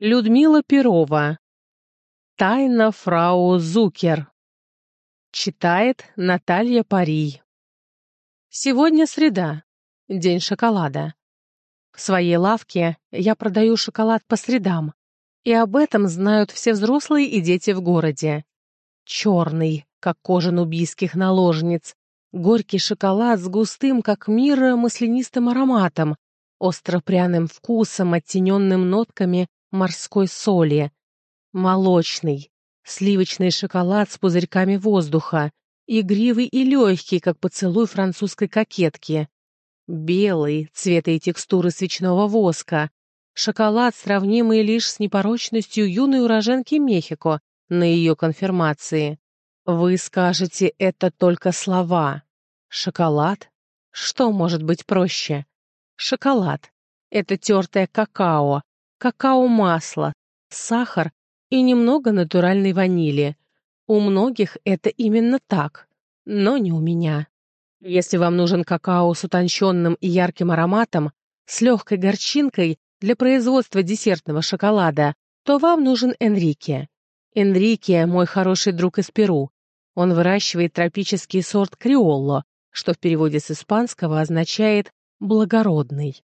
Людмила Перова. Тайна фрау Зукер. Читает Наталья Парий. Сегодня среда, день шоколада. В своей лавке я продаю шоколад по средам, и об этом знают все взрослые и дети в городе. Черный, как кожа нубийских наложниц, горький шоколад с густым, как мира, маслянистым ароматом, остро-пряным вкусом, оттененным нотками морской соли, молочный, сливочный шоколад с пузырьками воздуха, игривый и легкий, как поцелуй французской кокетки, белый, цвета и текстуры свечного воска, шоколад, сравнимый лишь с непорочностью юной уроженки Мехико на ее конфирмации. Вы скажете, это только слова. Шоколад? Что может быть проще? Шоколад. Это тертое какао, какао-масло, сахар и немного натуральной ванили. У многих это именно так, но не у меня. Если вам нужен какао с утонченным и ярким ароматом, с легкой горчинкой для производства десертного шоколада, то вам нужен Энрике. Энрике – мой хороший друг из Перу. Он выращивает тропический сорт криолло, что в переводе с испанского означает «благородный».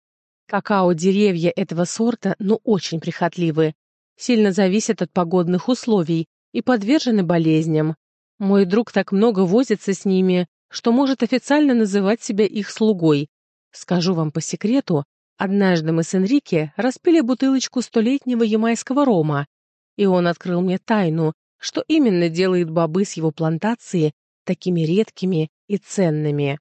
Какао-деревья этого сорта, ну, очень прихотливы, сильно зависят от погодных условий и подвержены болезням. Мой друг так много возится с ними, что может официально называть себя их слугой. Скажу вам по секрету, однажды мы с Энрике распили бутылочку столетнего ямайского рома, и он открыл мне тайну, что именно делает бобы с его плантации такими редкими и ценными.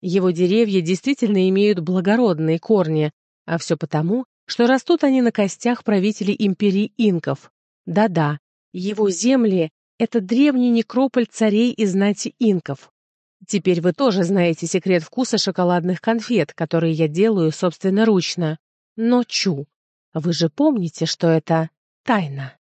Его деревья действительно имеют благородные корни, а все потому, что растут они на костях правителей империи инков. Да-да, его земли — это древний некрополь царей и знати инков. Теперь вы тоже знаете секрет вкуса шоколадных конфет, которые я делаю собственноручно. Но чу, вы же помните, что это тайна.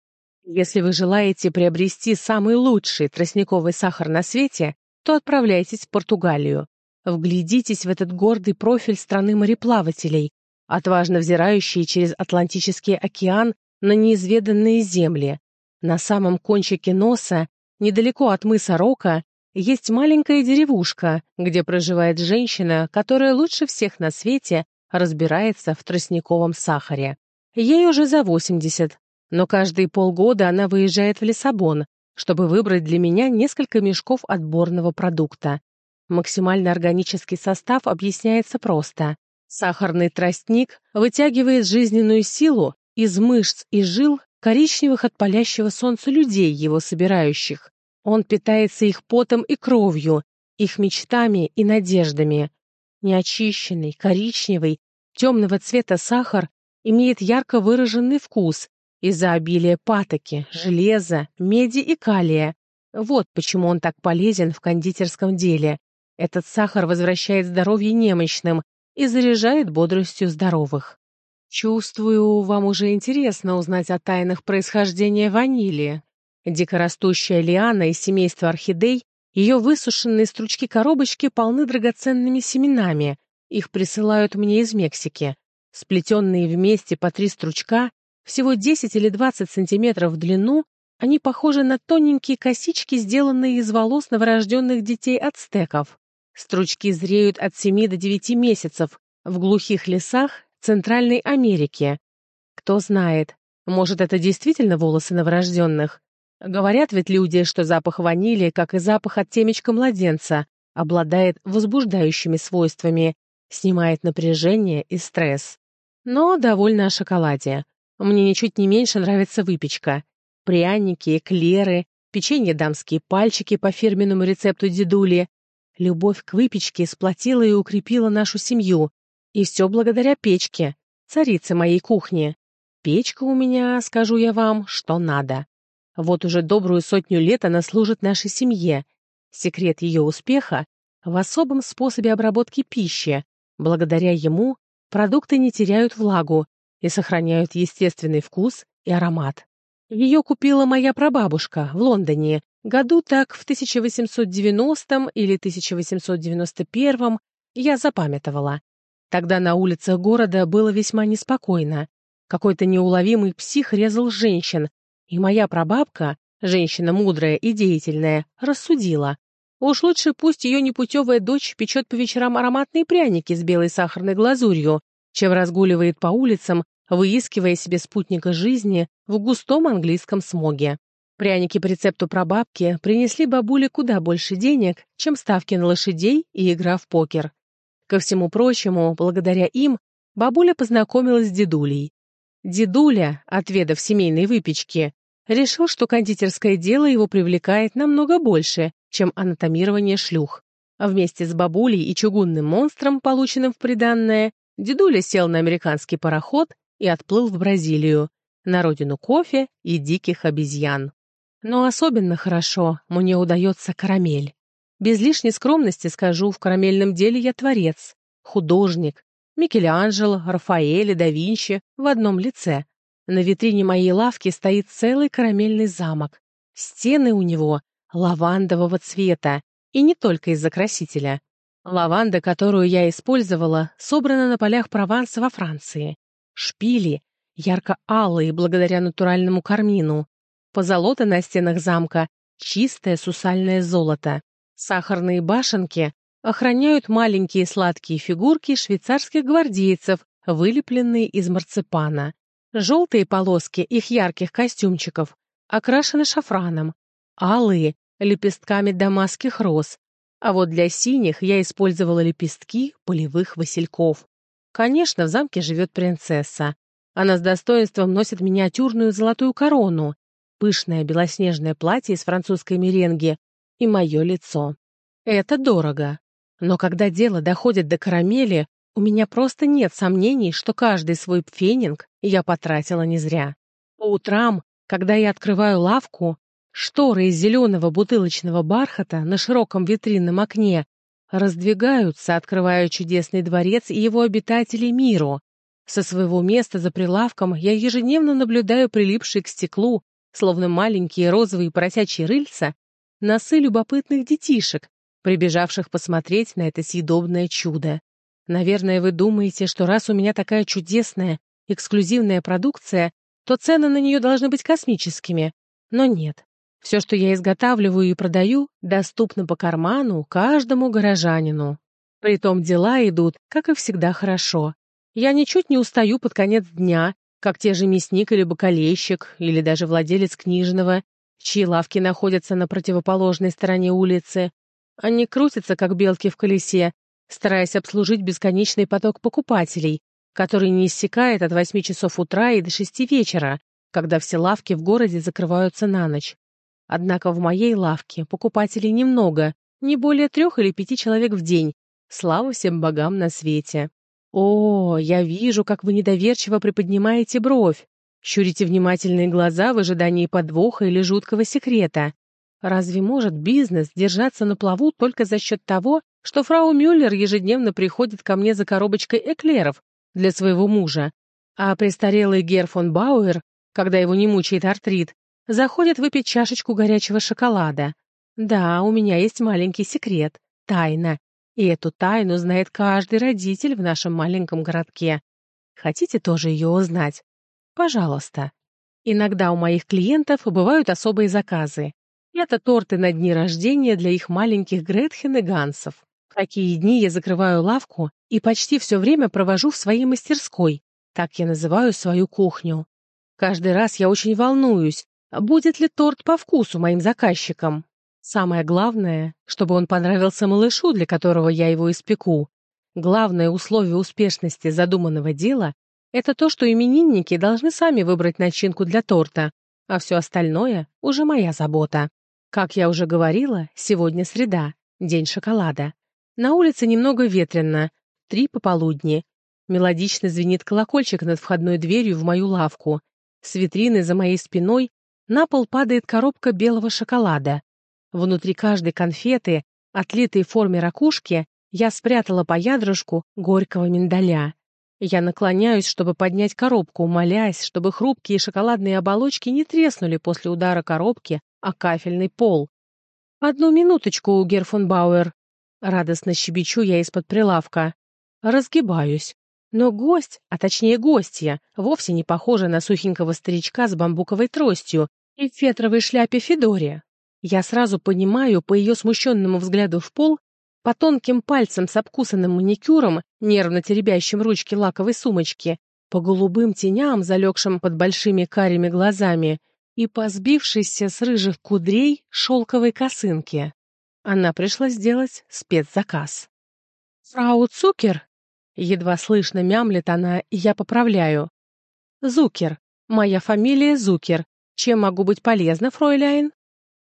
Если вы желаете приобрести самый лучший тростниковый сахар на свете, то отправляйтесь в Португалию. Вглядитесь в этот гордый профиль страны мореплавателей, отважно взирающие через Атлантический океан на неизведанные земли. На самом кончике носа, недалеко от мыса Рока, есть маленькая деревушка, где проживает женщина, которая лучше всех на свете разбирается в тростниковом сахаре. Ей уже за 80, но каждые полгода она выезжает в Лиссабон, чтобы выбрать для меня несколько мешков отборного продукта. Максимально органический состав объясняется просто. Сахарный тростник вытягивает жизненную силу из мышц и жил коричневых от палящего солнца людей, его собирающих. Он питается их потом и кровью, их мечтами и надеждами. Неочищенный, коричневый, темного цвета сахар имеет ярко выраженный вкус из-за обилия патоки, железа, меди и калия. Вот почему он так полезен в кондитерском деле. Этот сахар возвращает здоровье немощным, и заряжает бодростью здоровых. Чувствую, вам уже интересно узнать о тайнах происхождения ванили. Дикорастущая лиана из семейства орхидей, ее высушенные стручки-коробочки полны драгоценными семенами. Их присылают мне из Мексики. Сплетенные вместе по три стручка, всего 10 или 20 сантиметров в длину, они похожи на тоненькие косички, сделанные из волос новорожденных детей ацтеков. Стручки зреют от 7 до 9 месяцев в глухих лесах Центральной Америки. Кто знает, может, это действительно волосы новорожденных? Говорят ведь люди, что запах ванили, как и запах от темечка младенца, обладает возбуждающими свойствами, снимает напряжение и стресс. Но довольно о шоколаде. Мне ничуть не меньше нравится выпечка. Пряники, эклеры, печенье дамские пальчики по фирменному рецепту дедули, Любовь к выпечке сплотила и укрепила нашу семью. И все благодаря печке, царице моей кухни. Печка у меня, скажу я вам, что надо. Вот уже добрую сотню лет она служит нашей семье. Секрет ее успеха в особом способе обработки пищи. Благодаря ему продукты не теряют влагу и сохраняют естественный вкус и аромат. Ее купила моя прабабушка в Лондоне Году так в 1890 или 1891 я запамятовала. Тогда на улицах города было весьма неспокойно. Какой-то неуловимый псих резал женщин, и моя прабабка, женщина мудрая и деятельная, рассудила. Уж лучше пусть ее непутевая дочь печет по вечерам ароматные пряники с белой сахарной глазурью, чем разгуливает по улицам, выискивая себе спутника жизни в густом английском смоге. Пряники по рецепту прабабки принесли бабуле куда больше денег, чем ставки на лошадей и игра в покер. Ко всему прочему, благодаря им, бабуля познакомилась с дедулей. Дедуля, отведав семейной выпечки, решил, что кондитерское дело его привлекает намного больше, чем анатомирование шлюх. А вместе с бабулей и чугунным монстром, полученным в приданное, дедуля сел на американский пароход и отплыл в Бразилию, на родину кофе и диких обезьян. Но особенно хорошо мне удается карамель. Без лишней скромности скажу, в карамельном деле я творец, художник, Микеланджело, Рафаэль да Винчи в одном лице. На витрине моей лавки стоит целый карамельный замок. Стены у него лавандового цвета, и не только из-за красителя. Лаванда, которую я использовала, собрана на полях Прованса во Франции. Шпили, ярко-алые благодаря натуральному кармину, Позолота на стенах замка — чистое сусальное золото. Сахарные башенки охраняют маленькие сладкие фигурки швейцарских гвардейцев, вылепленные из марципана. Желтые полоски их ярких костюмчиков окрашены шафраном, алые — лепестками дамасских роз, а вот для синих я использовала лепестки полевых васильков. Конечно, в замке живет принцесса. Она с достоинством носит миниатюрную золотую корону, пышное белоснежное платье из французской меренги и мое лицо. Это дорого. Но когда дело доходит до карамели, у меня просто нет сомнений, что каждый свой пфенинг я потратила не зря. По утрам, когда я открываю лавку, шторы из зеленого бутылочного бархата на широком витринном окне раздвигаются, открывая чудесный дворец и его обитателей миру. Со своего места за прилавком я ежедневно наблюдаю прилипшие к стеклу словно маленькие розовые поросячьи рыльца, носы любопытных детишек, прибежавших посмотреть на это съедобное чудо. Наверное, вы думаете, что раз у меня такая чудесная, эксклюзивная продукция, то цены на нее должны быть космическими. Но нет. Все, что я изготавливаю и продаю, доступно по карману каждому горожанину. Притом дела идут, как и всегда, хорошо. Я ничуть не устаю под конец дня как те же мясник или бакалейщик, или даже владелец книжного, чьи лавки находятся на противоположной стороне улицы. Они крутятся, как белки в колесе, стараясь обслужить бесконечный поток покупателей, который не иссякает от восьми часов утра и до шести вечера, когда все лавки в городе закрываются на ночь. Однако в моей лавке покупателей немного, не более трех или пяти человек в день. Слава всем богам на свете. «О, я вижу, как вы недоверчиво приподнимаете бровь, щурите внимательные глаза в ожидании подвоха или жуткого секрета. Разве может бизнес держаться на плаву только за счет того, что фрау Мюллер ежедневно приходит ко мне за коробочкой эклеров для своего мужа, а престарелый Гер фон Бауэр, когда его не мучает артрит, заходит выпить чашечку горячего шоколада? Да, у меня есть маленький секрет, тайна, и эту тайну знает каждый родитель в нашем маленьком городке. Хотите тоже ее узнать? Пожалуйста. Иногда у моих клиентов бывают особые заказы. Это торты на дни рождения для их маленьких Гретхен и Гансов. В такие дни я закрываю лавку и почти все время провожу в своей мастерской. Так я называю свою кухню. Каждый раз я очень волнуюсь, будет ли торт по вкусу моим заказчикам. Самое главное, чтобы он понравился малышу, для которого я его испеку. Главное условие успешности задуманного дела — это то, что именинники должны сами выбрать начинку для торта, а все остальное — уже моя забота. Как я уже говорила, сегодня среда, день шоколада. На улице немного ветрено, три пополудни. Мелодично звенит колокольчик над входной дверью в мою лавку. С витрины за моей спиной на пол падает коробка белого шоколада. Внутри каждой конфеты, отлитой в форме ракушки, я спрятала по ядрышку горького миндаля. Я наклоняюсь, чтобы поднять коробку, молясь, чтобы хрупкие шоколадные оболочки не треснули после удара коробки о кафельный пол. «Одну минуточку, Герфон Бауэр!» Радостно щебечу я из-под прилавка. Разгибаюсь. Но гость, а точнее гостья, вовсе не похожа на сухенького старичка с бамбуковой тростью и в фетровой шляпе Федоре. Я сразу понимаю по ее смущенному взгляду в пол, по тонким пальцам с обкусанным маникюром, нервно теребящим ручки лаковой сумочки, по голубым теням, залегшим под большими карими глазами, и по сбившейся с рыжих кудрей шелковой косынке. Она пришла сделать спецзаказ. «Фрау Цукер?» Едва слышно мямлет она, я поправляю. «Зукер. Моя фамилия Зукер. Чем могу быть полезна, фройляйн?»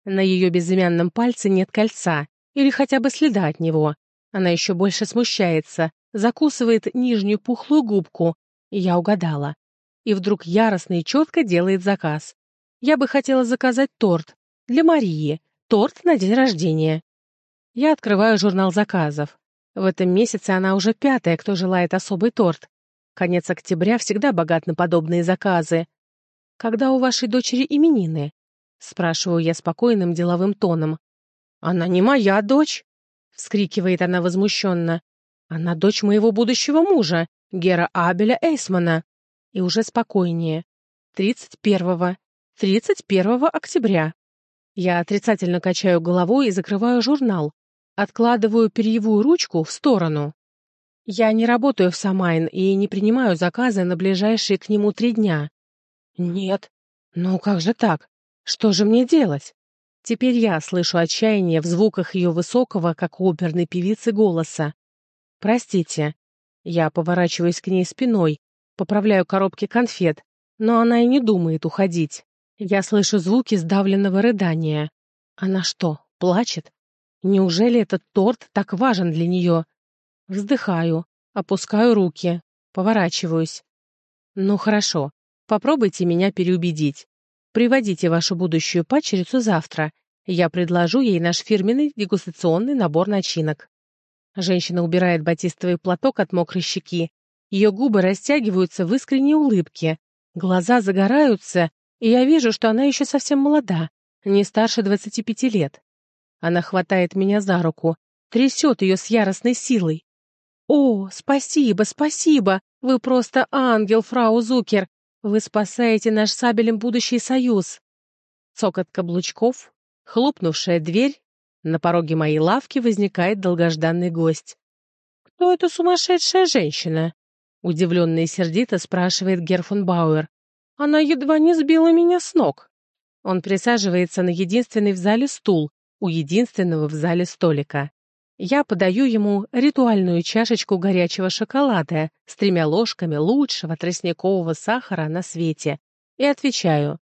На ее безымянном пальце нет кольца, или хотя бы следа от него. Она еще больше смущается, закусывает нижнюю пухлую губку. Я угадала. И вдруг яростно и четко делает заказ. Я бы хотела заказать торт. Для Марии. Торт на день рождения. Я открываю журнал заказов. В этом месяце она уже пятая, кто желает особый торт. Конец октября всегда богат на подобные заказы. Когда у вашей дочери именины? Спрашиваю я спокойным деловым тоном. «Она не моя дочь!» — вскрикивает она возмущенно. «Она дочь моего будущего мужа, Гера Абеля Эйсмана». И уже спокойнее. Тридцать первого. Тридцать первого октября. Я отрицательно качаю головой и закрываю журнал. Откладываю перьевую ручку в сторону. Я не работаю в Самайн и не принимаю заказы на ближайшие к нему три дня. Нет. Ну как же так? Что же мне делать? Теперь я слышу отчаяние в звуках ее высокого, как у оперной певицы, голоса. «Простите». Я поворачиваюсь к ней спиной, поправляю коробки конфет, но она и не думает уходить. Я слышу звуки сдавленного рыдания. Она что, плачет? Неужели этот торт так важен для нее? Вздыхаю, опускаю руки, поворачиваюсь. Ну хорошо, попробуйте меня переубедить. Приводите вашу будущую пачерицу завтра. Я предложу ей наш фирменный дегустационный набор начинок. Женщина убирает батистовый платок от мокрой щеки. Ее губы растягиваются в искренней улыбке. Глаза загораются, и я вижу, что она еще совсем молода, не старше 25 лет. Она хватает меня за руку, трясет ее с яростной силой. «О, спасибо, спасибо! Вы просто ангел, фрау Зукер! Вы спасаете наш сабелем будущий союз. Цокот каблучков, хлопнувшая дверь. На пороге моей лавки возникает долгожданный гость. «Кто эта сумасшедшая женщина?» Удивленно и сердито спрашивает Герфун Бауэр. «Она едва не сбила меня с ног». Он присаживается на единственный в зале стул, у единственного в зале столика. Я подаю ему ритуальную чашечку горячего шоколада с тремя ложками лучшего тростникового сахара на свете и отвечаю.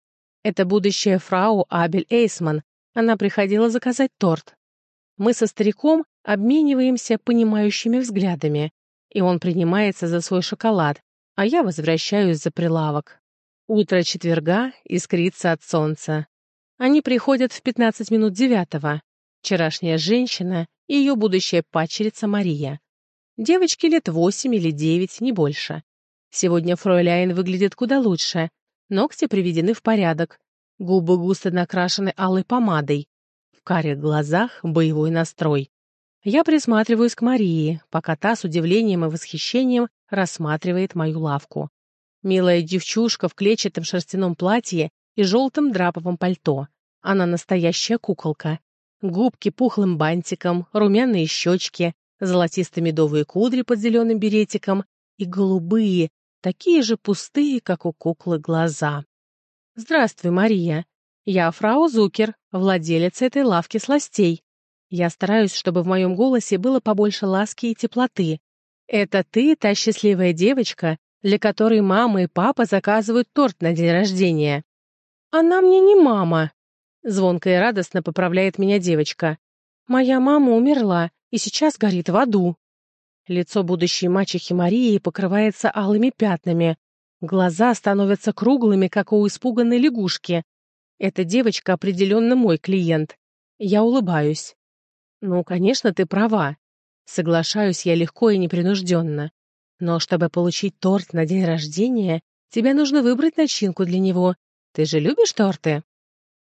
Это будущая фрау Абель Эйсман. Она приходила заказать торт. Мы со стариком обмениваемся понимающими взглядами, и он принимается за свой шоколад, а я возвращаюсь за прилавок. Утро четверга искрится от солнца. Они приходят в 15 минут девятого. Вчерашняя женщина и ее будущая падчерица Мария. Девочке лет восемь или девять, не больше. Сегодня фройляйн выглядит куда лучше. Ногти приведены в порядок. Губы густо накрашены алой помадой. В карих глазах боевой настрой. Я присматриваюсь к Марии, пока та с удивлением и восхищением рассматривает мою лавку. Милая девчушка в клетчатом шерстяном платье и желтом драповом пальто. Она настоящая куколка. Губки пухлым бантиком, румяные щечки, золотисто-медовые кудри под зеленым беретиком и голубые, такие же пустые, как у куклы, глаза. «Здравствуй, Мария. Я фрау Зукер, владелица этой лавки сластей. Я стараюсь, чтобы в моем голосе было побольше ласки и теплоты. Это ты, та счастливая девочка, для которой мама и папа заказывают торт на день рождения. Она мне не мама, Звонко и радостно поправляет меня девочка. «Моя мама умерла и сейчас горит в аду». Лицо будущей мачехи Марии покрывается алыми пятнами. Глаза становятся круглыми, как у испуганной лягушки. Эта девочка определенно мой клиент. Я улыбаюсь. «Ну, конечно, ты права». Соглашаюсь я легко и непринужденно. Но чтобы получить торт на день рождения, тебе нужно выбрать начинку для него. Ты же любишь торты?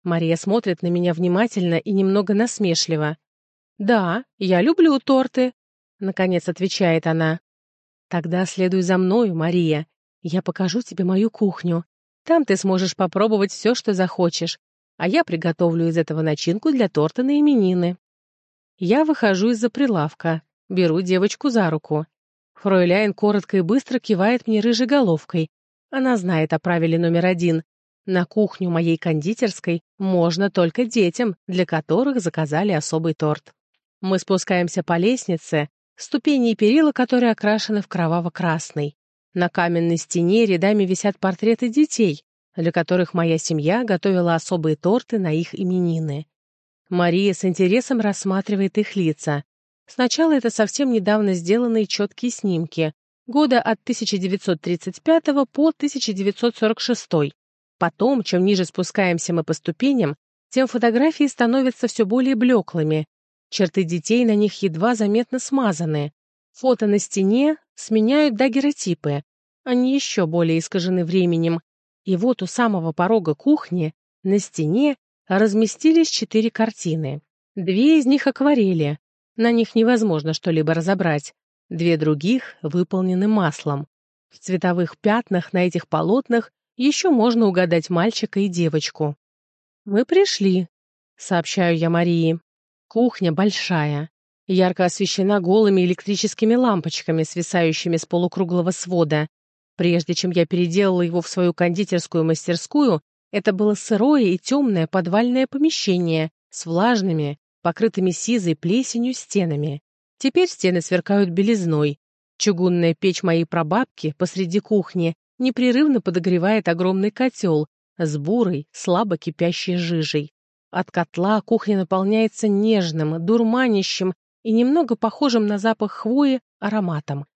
Мария смотрит на меня внимательно и немного насмешливо. «Да, я люблю торты», — наконец отвечает она. Тогда следуй за мною, Мария. Я покажу тебе мою кухню. Там ты сможешь попробовать все, что захочешь, а я приготовлю из этого начинку для торта на именины. Я выхожу из-за прилавка, беру девочку за руку. Фройляйн коротко и быстро кивает мне рыжей головкой. Она знает о правиле номер один. На кухню моей кондитерской можно только детям, для которых заказали особый торт. Мы спускаемся по лестнице, ступени и перила которые окрашены в кроваво-красный. На каменной стене рядами висят портреты детей, для которых моя семья готовила особые торты на их именины. Мария с интересом рассматривает их лица. Сначала это совсем недавно сделанные четкие снимки, года от 1935 по 1946. Потом, чем ниже спускаемся мы по ступеням, тем фотографии становятся все более блеклыми. Черты детей на них едва заметно смазаны. Фото на стене сменяют дагеротипы. Они еще более искажены временем. И вот у самого порога кухни на стене разместились четыре картины. Две из них акварели. На них невозможно что-либо разобрать. Две других выполнены маслом. В цветовых пятнах на этих полотнах еще можно угадать мальчика и девочку. «Мы пришли», — сообщаю я Марии. Кухня большая ярко освещена голыми электрическими лампочками, свисающими с полукруглого свода. Прежде чем я переделала его в свою кондитерскую мастерскую, это было сырое и темное подвальное помещение с влажными, покрытыми сизой плесенью стенами. Теперь стены сверкают белизной. Чугунная печь моей прабабки посреди кухни непрерывно подогревает огромный котел с бурой, слабо кипящей жижей. От котла кухня наполняется нежным, дурманящим и немного похожим на запах хвои ароматом.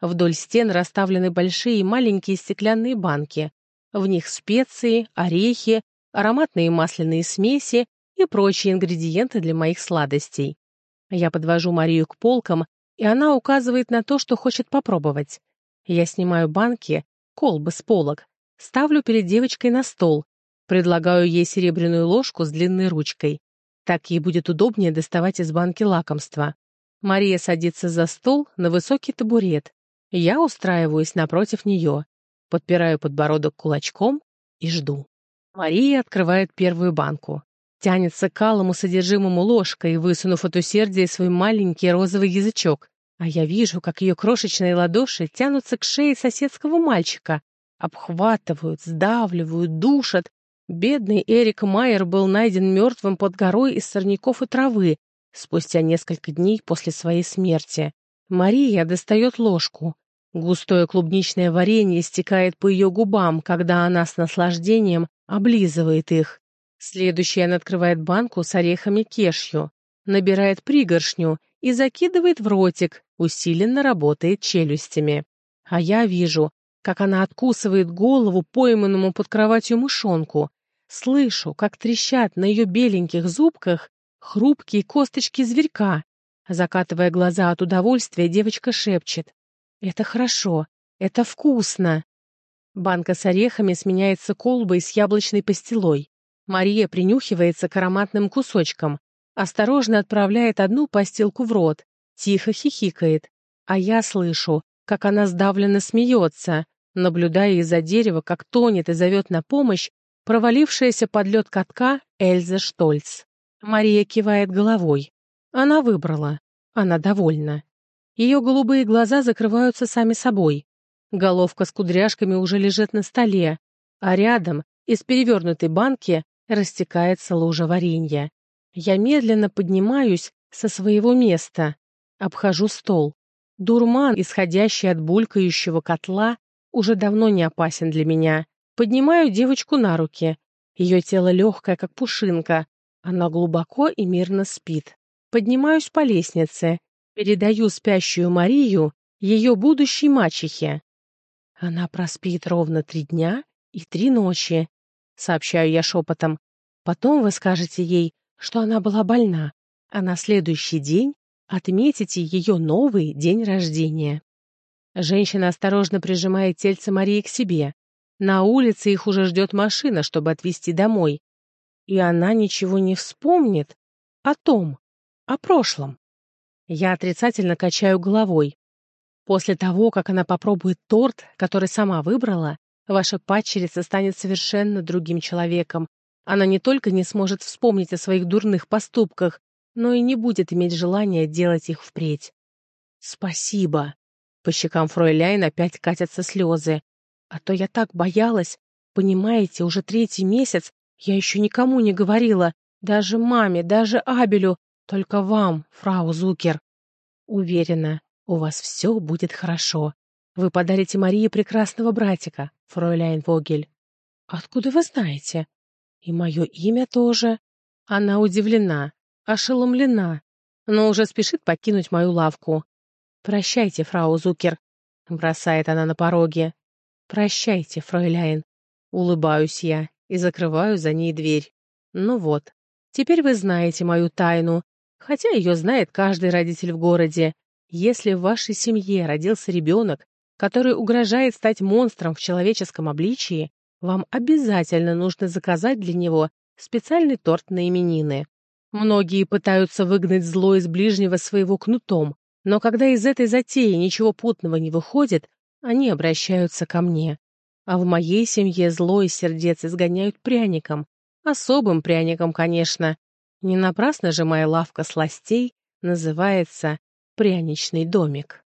Вдоль стен расставлены большие и маленькие стеклянные банки. В них специи, орехи, ароматные масляные смеси и прочие ингредиенты для моих сладостей. Я подвожу Марию к полкам, и она указывает на то, что хочет попробовать. Я снимаю банки, колбы с полок, ставлю перед девочкой на стол, предлагаю ей серебряную ложку с длинной ручкой. Так ей будет удобнее доставать из банки лакомства. Мария садится за стол на высокий табурет. Я устраиваюсь напротив нее, подпираю подбородок кулачком и жду. Мария открывает первую банку. Тянется к алому содержимому ложкой, высунув от усердия свой маленький розовый язычок. А я вижу, как ее крошечные ладоши тянутся к шее соседского мальчика, обхватывают, сдавливают, душат, Бедный Эрик Майер был найден мертвым под горой из сорняков и травы спустя несколько дней после своей смерти. Мария достает ложку. Густое клубничное варенье стекает по ее губам, когда она с наслаждением облизывает их. Следующий она открывает банку с орехами кешью, набирает пригоршню и закидывает в ротик, усиленно работает челюстями. А я вижу, как она откусывает голову пойманному под кроватью мышонку, Слышу, как трещат на ее беленьких зубках хрупкие косточки зверька. Закатывая глаза от удовольствия, девочка шепчет. «Это хорошо, это вкусно!» Банка с орехами сменяется колбой с яблочной пастилой. Мария принюхивается к ароматным кусочкам, осторожно отправляет одну постилку в рот, тихо хихикает, а я слышу, как она сдавленно смеется, наблюдая из-за дерева, как тонет и зовет на помощь провалившаяся под лед катка Эльза Штольц. Мария кивает головой. Она выбрала. Она довольна. Ее голубые глаза закрываются сами собой. Головка с кудряшками уже лежит на столе, а рядом, из перевернутой банки, растекается лужа варенья. Я медленно поднимаюсь со своего места, обхожу стол. Дурман, исходящий от булькающего котла, уже давно не опасен для меня. Поднимаю девочку на руки. Ее тело легкое, как пушинка. Она глубоко и мирно спит. Поднимаюсь по лестнице. Передаю спящую Марию ее будущей мачехе. Она проспит ровно три дня и три ночи, сообщаю я шепотом. Потом вы скажете ей, что она была больна, а на следующий день отметите ее новый день рождения. Женщина осторожно прижимает тельце Марии к себе. На улице их уже ждет машина, чтобы отвезти домой. И она ничего не вспомнит о том, о прошлом. Я отрицательно качаю головой. После того, как она попробует торт, который сама выбрала, ваша падчерица станет совершенно другим человеком. Она не только не сможет вспомнить о своих дурных поступках, но и не будет иметь желания делать их впредь. «Спасибо!» По щекам фройляйн опять катятся слезы. «А то я так боялась. Понимаете, уже третий месяц я еще никому не говорила, даже маме, даже Абелю, только вам, фрау Зукер. Уверена, у вас все будет хорошо. Вы подарите Марии прекрасного братика, фройляйн Вогель. Откуда вы знаете? И мое имя тоже. Она удивлена, ошеломлена, но уже спешит покинуть мою лавку. «Прощайте, фрау Зукер», — бросает она на пороге. «Прощайте, фройляйн». Улыбаюсь я и закрываю за ней дверь. Ну вот, теперь вы знаете мою тайну, хотя ее знает каждый родитель в городе. Если в вашей семье родился ребенок, который угрожает стать монстром в человеческом обличии, вам обязательно нужно заказать для него специальный торт на именины. Многие пытаются выгнать зло из ближнего своего кнутом, но когда из этой затеи ничего путного не выходит, они обращаются ко мне. А в моей семье зло из сердец изгоняют пряником. Особым пряником, конечно. Не напрасно же моя лавка сластей называется «пряничный домик».